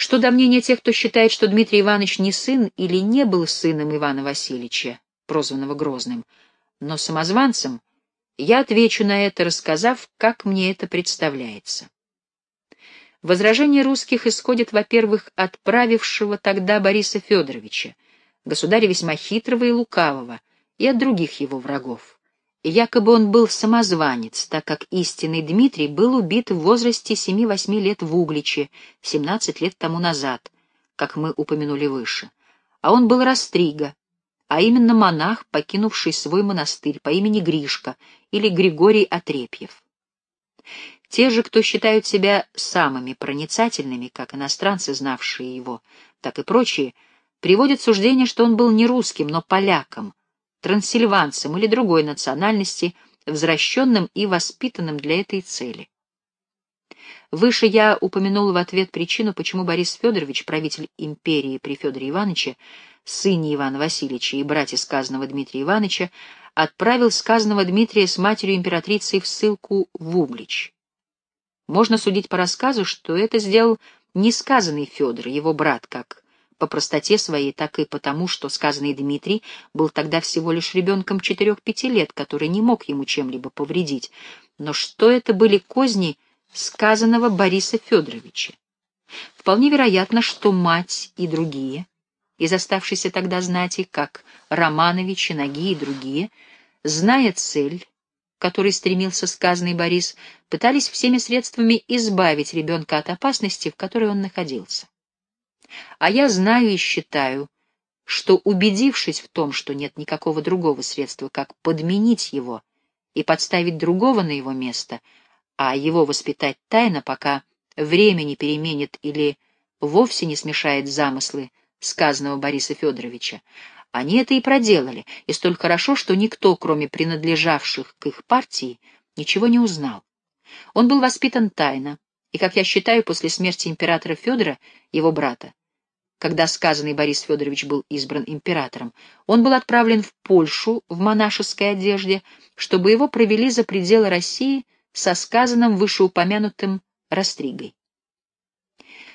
Что до мнения тех, кто считает, что Дмитрий Иванович не сын или не был сыном Ивана Васильевича, прозванного Грозным, но самозванцем, я отвечу на это, рассказав, как мне это представляется. Возражение русских исходит, во-первых, от правившего тогда Бориса Федоровича, государя весьма хитрого и лукавого, и от других его врагов. Якобы он был самозванец, так как истинный Дмитрий был убит в возрасте 7-8 лет в Угличе, 17 лет тому назад, как мы упомянули выше. А он был Растрига, а именно монах, покинувший свой монастырь по имени Гришка или Григорий Отрепьев. Те же, кто считают себя самыми проницательными, как иностранцы, знавшие его, так и прочие, приводят суждение, что он был не русским, но поляком, трансильванцем или другой национальности, возвращенным и воспитанным для этой цели. Выше я упомянул в ответ причину, почему Борис Федорович, правитель империи при Федоре Ивановиче, сыне Ивана Васильевича и брате сказанного Дмитрия Ивановича, отправил сказанного Дмитрия с матерью императрицей в ссылку в Углич. Можно судить по рассказу, что это сделал несказанный Федор, его брат, как по простоте своей, так и потому, что сказанный Дмитрий был тогда всего лишь ребенком четырех-пяти лет, который не мог ему чем-либо повредить. Но что это были козни сказанного Бориса Федоровича? Вполне вероятно, что мать и другие, из оставшейся тогда знати, как Романовичи, Ноги и другие, зная цель, которой стремился сказанный Борис, пытались всеми средствами избавить ребенка от опасности, в которой он находился. А я знаю и считаю, что, убедившись в том, что нет никакого другого средства, как подменить его и подставить другого на его место, а его воспитать тайно, пока время не переменит или вовсе не смешает замыслы сказанного Бориса Федоровича, они это и проделали, и столь хорошо, что никто, кроме принадлежавших к их партии, ничего не узнал. Он был воспитан тайно, и, как я считаю, после смерти императора Федора, его брата, когда сказанный Борис Федорович был избран императором, он был отправлен в Польшу в монашеской одежде, чтобы его провели за пределы России со сказанным вышеупомянутым Растригой.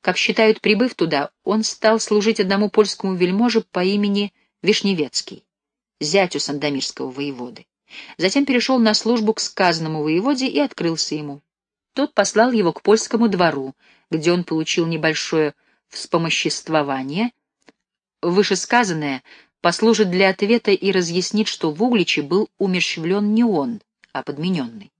Как считают, прибыв туда, он стал служить одному польскому вельможе по имени Вишневецкий, зятю сандомирского воеводы. Затем перешел на службу к сказанному воеводе и открылся ему. Тот послал его к польскому двору, где он получил небольшое вспомоществование. Вышесказанное послужит для ответа и разъяснит, что в Угличе был умерщвлен не он, а подмененный.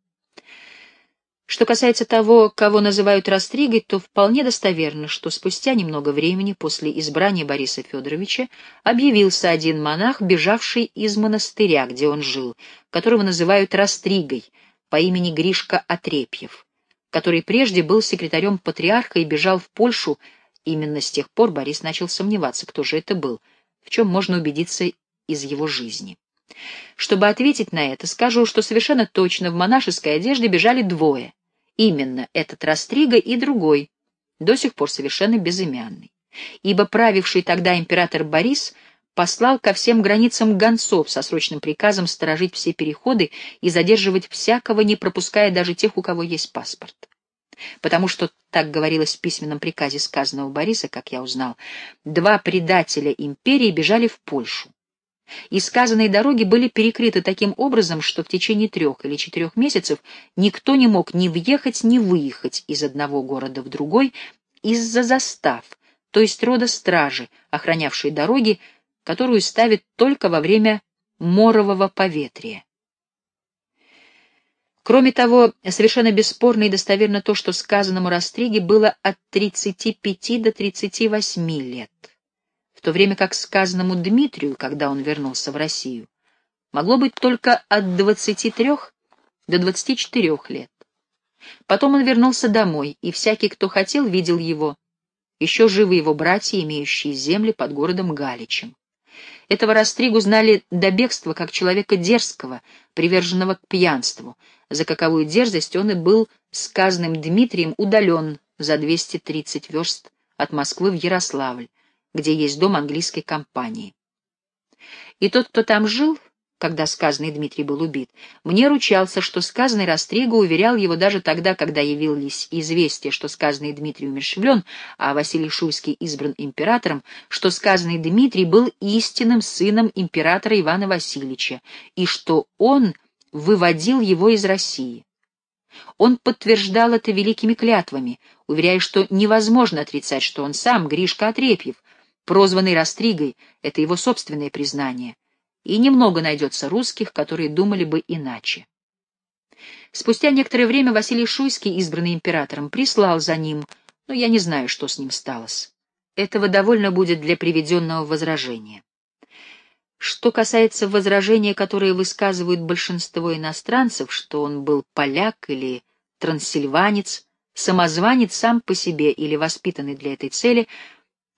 Что касается того, кого называют Растригой, то вполне достоверно, что спустя немного времени после избрания Бориса Федоровича объявился один монах, бежавший из монастыря, где он жил, которого называют Растригой по имени Гришка Отрепьев, который прежде был секретарем патриарха и бежал в Польшу. Именно с тех пор Борис начал сомневаться, кто же это был, в чем можно убедиться из его жизни. Чтобы ответить на это, скажу, что совершенно точно в монашеской одежде бежали двое — именно этот Растрига и другой, до сих пор совершенно безымянный. Ибо правивший тогда император Борис послал ко всем границам гонцов со срочным приказом сторожить все переходы и задерживать всякого, не пропуская даже тех, у кого есть паспорт. Потому что, так говорилось в письменном приказе сказанного Бориса, как я узнал, два предателя империи бежали в Польшу и сказанные дороги были перекрыты таким образом, что в течение трех или четырех месяцев никто не мог ни въехать, ни выехать из одного города в другой из-за застав, то есть рода стражи, охранявшей дороги, которую ставят только во время морового поветрия. Кроме того, совершенно бесспорно и достоверно то, что сказанному Растриге было от 35 до 38 лет в то время как сказанному Дмитрию, когда он вернулся в Россию, могло быть только от 23 до 24 лет. Потом он вернулся домой, и всякий, кто хотел, видел его. Еще живы его братья, имеющие земли под городом Галичем. Этого Растригу знали до бегства как человека дерзкого, приверженного к пьянству, за каковую дерзость он и был сказанным Дмитрием удален за 230 верст от Москвы в Ярославль, где есть дом английской компании. И тот, кто там жил, когда сказанный Дмитрий был убит, мне ручался, что сказанный Растрига уверял его даже тогда, когда явились известия, что сказанный Дмитрий умерщвлен, а Василий Шуйский избран императором, что сказанный Дмитрий был истинным сыном императора Ивана Васильевича, и что он выводил его из России. Он подтверждал это великими клятвами, уверяя, что невозможно отрицать, что он сам, Гришка Отрепьев, прозванный Растригой, это его собственное признание, и немного найдется русских, которые думали бы иначе. Спустя некоторое время Василий Шуйский, избранный императором, прислал за ним, но я не знаю, что с ним сталось. Этого довольно будет для приведенного возражения. Что касается возражения, которое высказывают большинство иностранцев, что он был поляк или трансильванец, самозванец сам по себе или воспитанный для этой цели,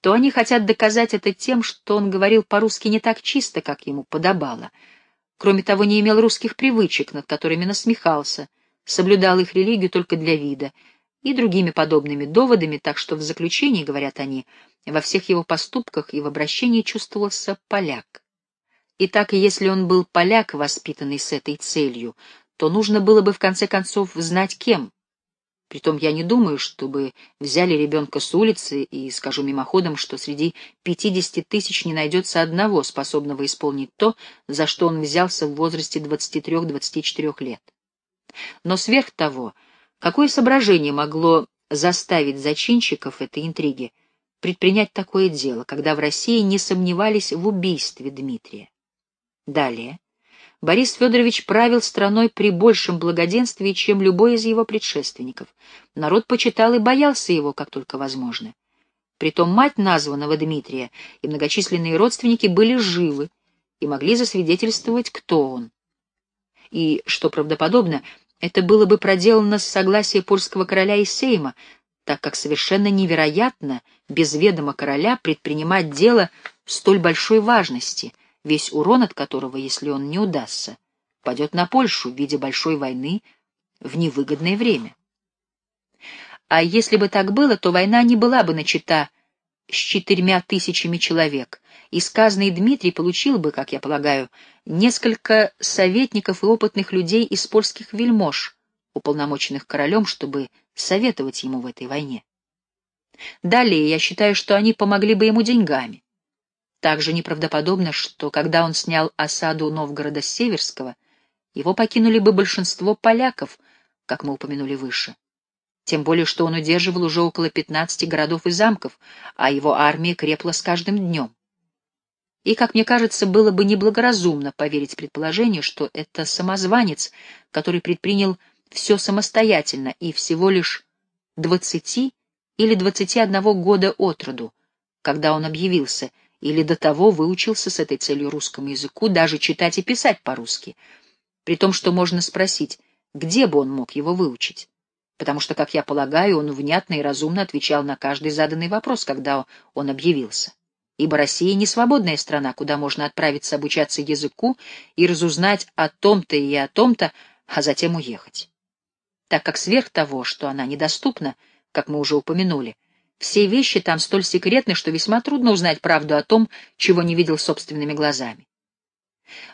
то они хотят доказать это тем, что он говорил по-русски не так чисто, как ему подобало. Кроме того, не имел русских привычек, над которыми насмехался, соблюдал их религию только для вида, и другими подобными доводами, так что в заключении, говорят они, во всех его поступках и в обращении чувствовался поляк. Итак, если он был поляк, воспитанный с этой целью, то нужно было бы в конце концов знать кем. Притом я не думаю, чтобы взяли ребенка с улицы и скажу мимоходом, что среди пятидесяти тысяч не найдется одного, способного исполнить то, за что он взялся в возрасте 23-24 лет. Но сверх того, какое соображение могло заставить зачинщиков этой интриги предпринять такое дело, когда в России не сомневались в убийстве Дмитрия? Далее. Борис Федорович правил страной при большем благоденствии, чем любой из его предшественников. Народ почитал и боялся его, как только возможно. Притом мать названного Дмитрия и многочисленные родственники были живы и могли засвидетельствовать, кто он. И, что правдоподобно, это было бы проделано с согласия польского короля и сейма, так как совершенно невероятно без ведома короля предпринимать дело столь большой важности — весь урон от которого, если он не удастся, падет на Польшу в виде большой войны в невыгодное время. А если бы так было, то война не была бы начата с четырьмя тысячами человек, и сказанный Дмитрий получил бы, как я полагаю, несколько советников и опытных людей из польских вельмож, уполномоченных королем, чтобы советовать ему в этой войне. Далее я считаю, что они помогли бы ему деньгами. Также неправдоподобно, что когда он снял осаду Новгорода Северского, его покинули бы большинство поляков, как мы упомянули выше. Тем более, что он удерживал уже около 15 городов и замков, а его армия крепла с каждым днем. И, как мне кажется, было бы неблагоразумно поверить предположению, что это самозванец, который предпринял все самостоятельно и всего лишь двадцати или двадцати одного года от роду, когда он объявился, или до того выучился с этой целью русскому языку, даже читать и писать по-русски, при том, что можно спросить, где бы он мог его выучить. Потому что, как я полагаю, он внятно и разумно отвечал на каждый заданный вопрос, когда он объявился. Ибо Россия не свободная страна, куда можно отправиться обучаться языку и разузнать о том-то и о том-то, а затем уехать. Так как сверх того, что она недоступна, как мы уже упомянули, все вещи там столь секретны, что весьма трудно узнать правду о том, чего не видел собственными глазами.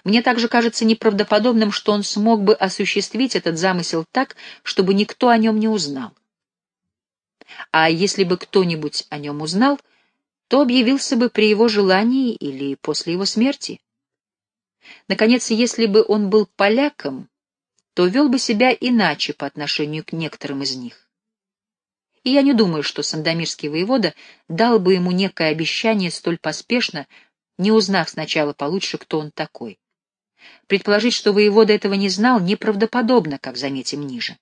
Мне также кажется неправдоподобным, что он смог бы осуществить этот замысел так, чтобы никто о нем не узнал. А если бы кто-нибудь о нем узнал, то объявился бы при его желании или после его смерти. Наконец, если бы он был поляком, то вел бы себя иначе по отношению к некоторым из них и я не думаю, что Сандомирский воевода дал бы ему некое обещание столь поспешно, не узнав сначала получше, кто он такой. Предположить, что воевода этого не знал, неправдоподобно, как заметим ниже.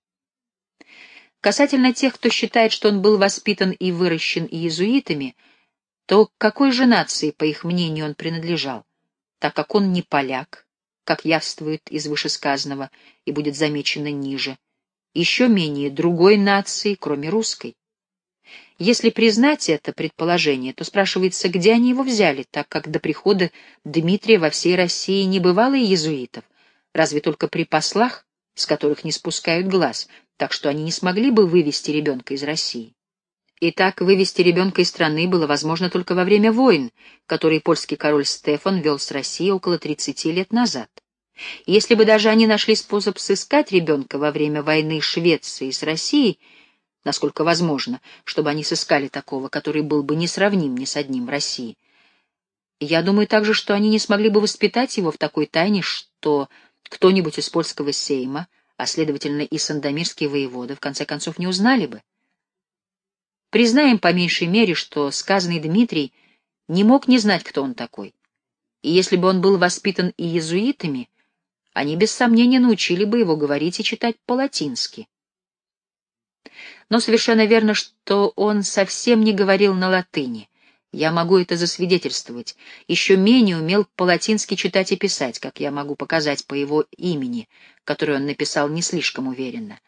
Касательно тех, кто считает, что он был воспитан и выращен иезуитами, то к какой же нации, по их мнению, он принадлежал, так как он не поляк, как явствует из вышесказанного и будет замечено ниже, еще менее другой нации, кроме русской. Если признать это предположение, то спрашивается, где они его взяли, так как до прихода Дмитрия во всей России не бывало и иезуитов, разве только при послах, с которых не спускают глаз, так что они не смогли бы вывести ребенка из России. И так вывести ребенка из страны было возможно только во время войн, которые польский король Стефан вел с Россией около 30 лет назад. Если бы даже они нашли способ сыскать ребенка во время войны Швеции с Россией, насколько возможно, чтобы они сыскали такого, который был бы несравним ни с одним в России, я думаю также, что они не смогли бы воспитать его в такой тайне, что кто-нибудь из польского сейма, а следовательно и сандомирские воеводы, в конце концов не узнали бы. Признаем по меньшей мере, что сказанный Дмитрий не мог не знать, кто он такой. И если бы он был воспитан и иезуитами, они без сомнения научили бы его говорить и читать по-латински. Но совершенно верно, что он совсем не говорил на латыни. Я могу это засвидетельствовать. Еще менее умел по-латински читать и писать, как я могу показать по его имени, которое он написал не слишком уверенно.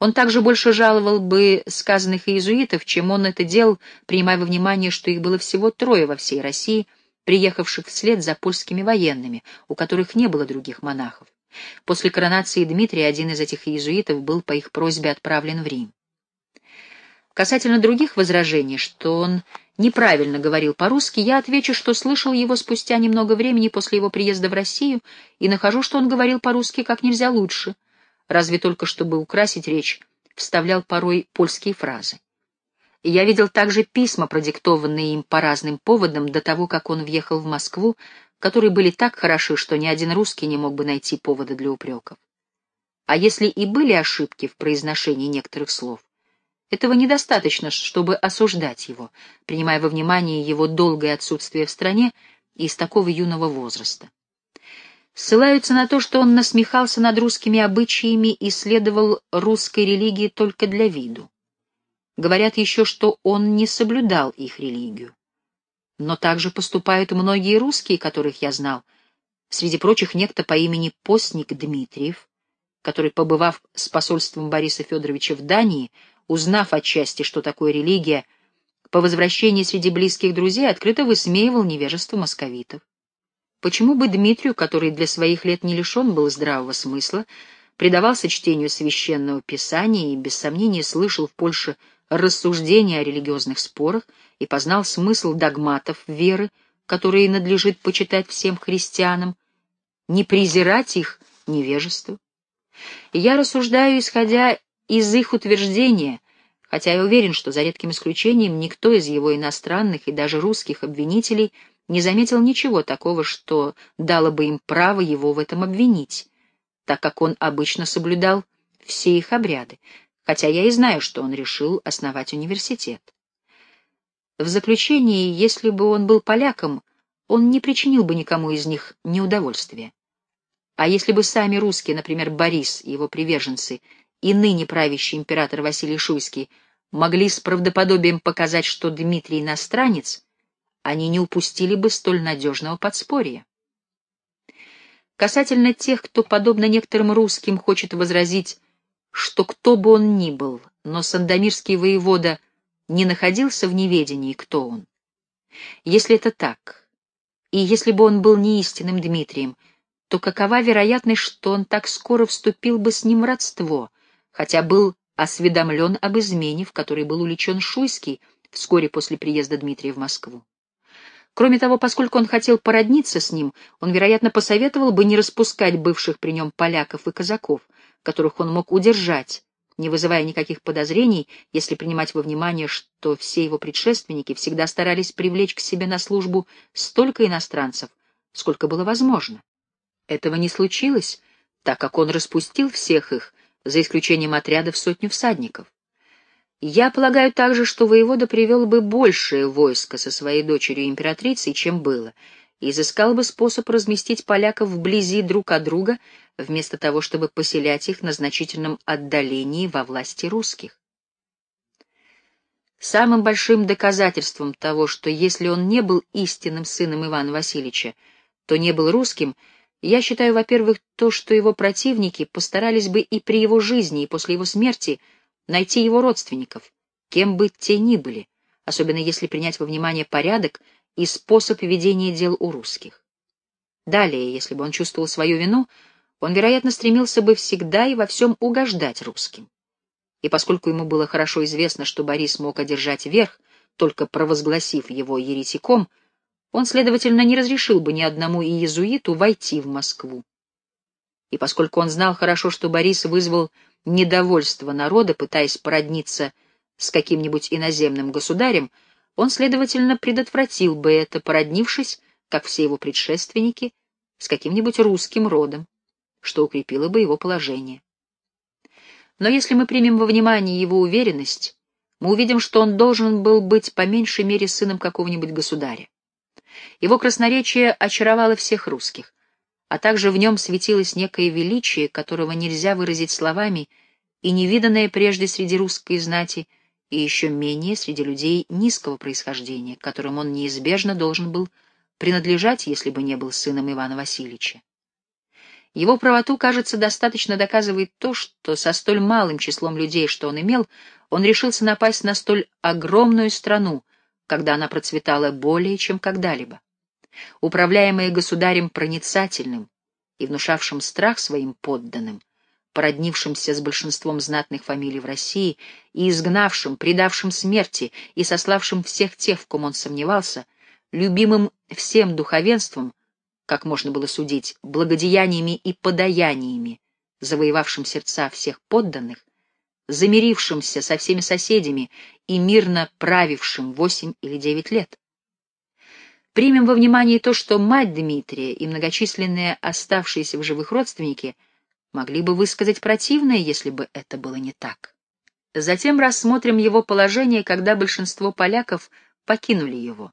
Он также больше жаловал бы сказанных иезуитов, чем он это делал, принимая во внимание, что их было всего трое во всей России, приехавших вслед за польскими военными, у которых не было других монахов. После коронации Дмитрия один из этих иезуитов был по их просьбе отправлен в Рим. Касательно других возражений, что он неправильно говорил по-русски, я отвечу, что слышал его спустя немного времени после его приезда в Россию и нахожу, что он говорил по-русски как нельзя лучше — разве только чтобы украсить речь, вставлял порой польские фразы. Я видел также письма, продиктованные им по разным поводам до того, как он въехал в Москву, которые были так хороши, что ни один русский не мог бы найти повода для упреков. А если и были ошибки в произношении некоторых слов, этого недостаточно, чтобы осуждать его, принимая во внимание его долгое отсутствие в стране и из такого юного возраста ссылаются на то, что он насмехался над русскими обычаями и следовал русской религии только для виду. Говорят еще, что он не соблюдал их религию. Но также поступают многие русские, которых я знал, среди прочих некто по имени Постник Дмитриев, который, побывав с посольством Бориса Федоровича в Дании, узнав отчасти, что такое религия, по возвращении среди близких друзей открыто высмеивал невежество московитов. Почему бы Дмитрию, который для своих лет не лишен был здравого смысла, предавался чтению священного писания и, без сомнения, слышал в Польше рассуждения о религиозных спорах и познал смысл догматов веры, которые надлежит почитать всем христианам, не презирать их невежество? И я рассуждаю, исходя из их утверждения, хотя я уверен, что за редким исключением никто из его иностранных и даже русских обвинителей — не заметил ничего такого, что дало бы им право его в этом обвинить, так как он обычно соблюдал все их обряды, хотя я и знаю, что он решил основать университет. В заключении, если бы он был поляком, он не причинил бы никому из них неудовольствия. А если бы сами русские, например, Борис и его приверженцы, и ныне правящий император Василий Шуйский, могли с правдоподобием показать, что Дмитрий иностранец, они не упустили бы столь надежного подспорья. Касательно тех, кто, подобно некоторым русским, хочет возразить, что кто бы он ни был, но сандомирский воевода не находился в неведении, кто он. Если это так, и если бы он был не истинным Дмитрием, то какова вероятность, что он так скоро вступил бы с ним в родство, хотя был осведомлен об измене, в которой был уличен Шуйский вскоре после приезда Дмитрия в Москву? Кроме того, поскольку он хотел породниться с ним, он, вероятно, посоветовал бы не распускать бывших при нем поляков и казаков, которых он мог удержать, не вызывая никаких подозрений, если принимать во внимание, что все его предшественники всегда старались привлечь к себе на службу столько иностранцев, сколько было возможно. Этого не случилось, так как он распустил всех их, за исключением отряда в сотню всадников. Я полагаю также, что воевода привел бы большее войско со своей дочерью императрицей, чем было, и изыскал бы способ разместить поляков вблизи друг от друга, вместо того, чтобы поселять их на значительном отдалении во власти русских. Самым большим доказательством того, что если он не был истинным сыном Ивана Васильевича, то не был русским, я считаю, во-первых, то, что его противники постарались бы и при его жизни, и после его смерти — найти его родственников, кем бы те ни были, особенно если принять во внимание порядок и способ ведения дел у русских. Далее, если бы он чувствовал свою вину, он, вероятно, стремился бы всегда и во всем угождать русским. И поскольку ему было хорошо известно, что Борис мог одержать верх, только провозгласив его еретиком, он, следовательно, не разрешил бы ни одному иезуиту войти в Москву. И поскольку он знал хорошо, что Борис вызвал недовольство народа, пытаясь породниться с каким-нибудь иноземным государем, он, следовательно, предотвратил бы это, породнившись, как все его предшественники, с каким-нибудь русским родом, что укрепило бы его положение. Но если мы примем во внимание его уверенность, мы увидим, что он должен был быть по меньшей мере сыном какого-нибудь государя. Его красноречие очаровало всех русских, а также в нем светилось некое величие, которого нельзя выразить словами, и невиданное прежде среди русской знати, и еще менее среди людей низкого происхождения, которым он неизбежно должен был принадлежать, если бы не был сыном Ивана Васильевича. Его правоту, кажется, достаточно доказывает то, что со столь малым числом людей, что он имел, он решился напасть на столь огромную страну, когда она процветала более, чем когда-либо. Управляемые государем проницательным и внушавшим страх своим подданным, породнившимся с большинством знатных фамилий в России и изгнавшим, предавшим смерти и сославшим всех тех, в ком он сомневался, любимым всем духовенством, как можно было судить, благодеяниями и подаяниями, завоевавшим сердца всех подданных, замирившимся со всеми соседями и мирно правившим восемь или девять лет. Примем во внимание то, что мать Дмитрия и многочисленные оставшиеся в живых родственники могли бы высказать противное, если бы это было не так. Затем рассмотрим его положение, когда большинство поляков покинули его.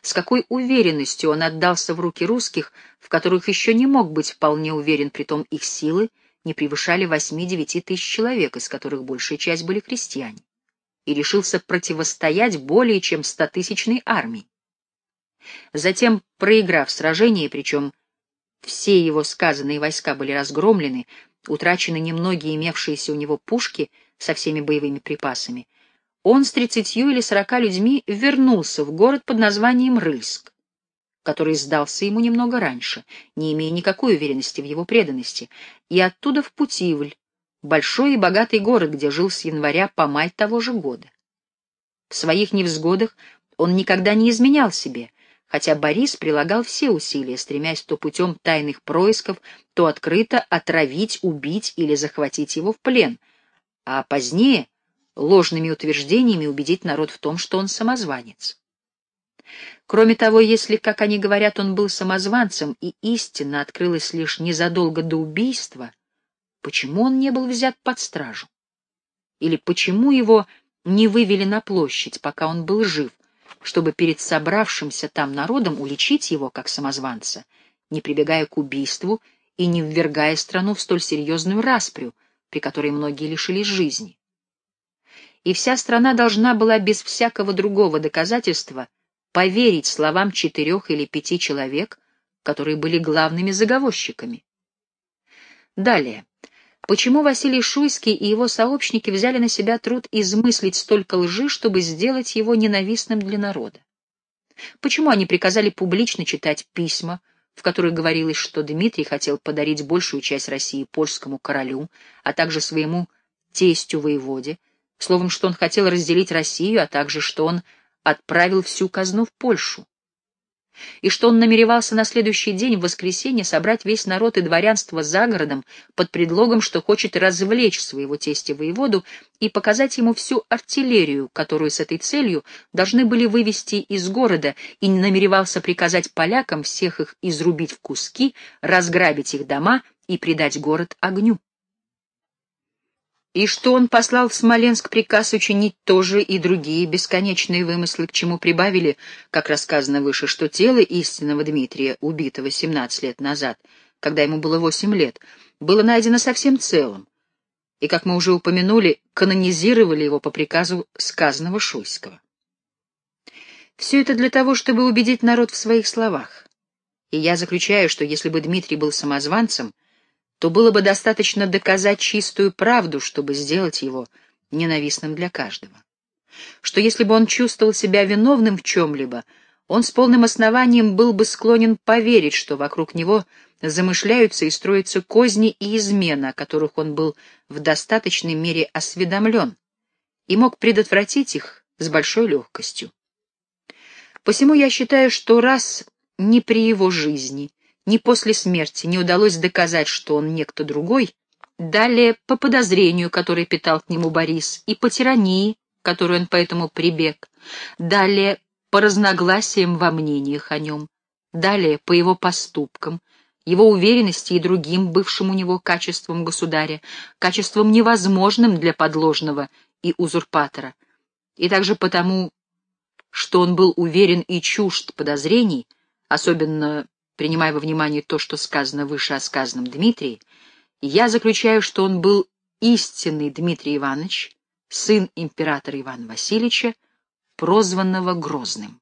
С какой уверенностью он отдался в руки русских, в которых еще не мог быть вполне уверен, притом их силы не превышали восьми-девяти тысяч человек, из которых большая часть были крестьяне, и решился противостоять более чем стотысячной армии. Затем, проиграв сражение, причем все его сказанные войска были разгромлены, утрачены немногие имевшиеся у него пушки со всеми боевыми припасами, он с тридцатью или сорока людьми вернулся в город под названием Рыльск, который сдался ему немного раньше, не имея никакой уверенности в его преданности, и оттуда в Путивль, большой и богатый город, где жил с января по май того же года. В своих невзгодах он никогда не изменял себе — хотя Борис прилагал все усилия, стремясь то путем тайных происков, то открыто отравить, убить или захватить его в плен, а позднее ложными утверждениями убедить народ в том, что он самозванец. Кроме того, если, как они говорят, он был самозванцем, и истина открылась лишь незадолго до убийства, почему он не был взят под стражу? Или почему его не вывели на площадь, пока он был жив, чтобы перед собравшимся там народом уличить его как самозванца, не прибегая к убийству и не ввергая страну в столь серьезную распрю, при которой многие лишились жизни. И вся страна должна была без всякого другого доказательства поверить словам четырех или пяти человек, которые были главными заговорщиками. Далее. Почему Василий Шуйский и его сообщники взяли на себя труд измыслить столько лжи, чтобы сделать его ненавистным для народа? Почему они приказали публично читать письма, в которых говорилось, что Дмитрий хотел подарить большую часть России польскому королю, а также своему тестю-воеводе, словом, что он хотел разделить Россию, а также что он отправил всю казну в Польшу? И что он намеревался на следующий день, в воскресенье, собрать весь народ и дворянство за городом под предлогом, что хочет развлечь своего тестя воеводу и показать ему всю артиллерию, которую с этой целью должны были вывести из города, и намеревался приказать полякам всех их изрубить в куски, разграбить их дома и предать город огню и что он послал в Смоленск приказ учинить тоже и другие бесконечные вымыслы, к чему прибавили, как рассказано выше, что тело истинного Дмитрия, убитого 17 лет назад, когда ему было 8 лет, было найдено совсем целым, и, как мы уже упомянули, канонизировали его по приказу сказанного Шуйского. Все это для того, чтобы убедить народ в своих словах. И я заключаю, что если бы Дмитрий был самозванцем, то было бы достаточно доказать чистую правду, чтобы сделать его ненавистным для каждого. Что если бы он чувствовал себя виновным в чем-либо, он с полным основанием был бы склонен поверить, что вокруг него замышляются и строятся козни и измена, о которых он был в достаточной мере осведомлен, и мог предотвратить их с большой легкостью. Посему я считаю, что раз ни при его жизни, ни после смерти не удалось доказать, что он некто другой, далее по подозрению, которое питал к нему Борис, и по тирании, которую он поэтому прибег, далее по разногласиям во мнениях о нем, далее по его поступкам, его уверенности и другим бывшим у него качествам государя, качествам невозможным для подложного и узурпатора, и также потому, что он был уверен и чужд подозрений, особенно принимая во внимание то, что сказано выше о сказанном Дмитрии, я заключаю, что он был истинный Дмитрий Иванович, сын императора Ивана Васильевича, прозванного Грозным.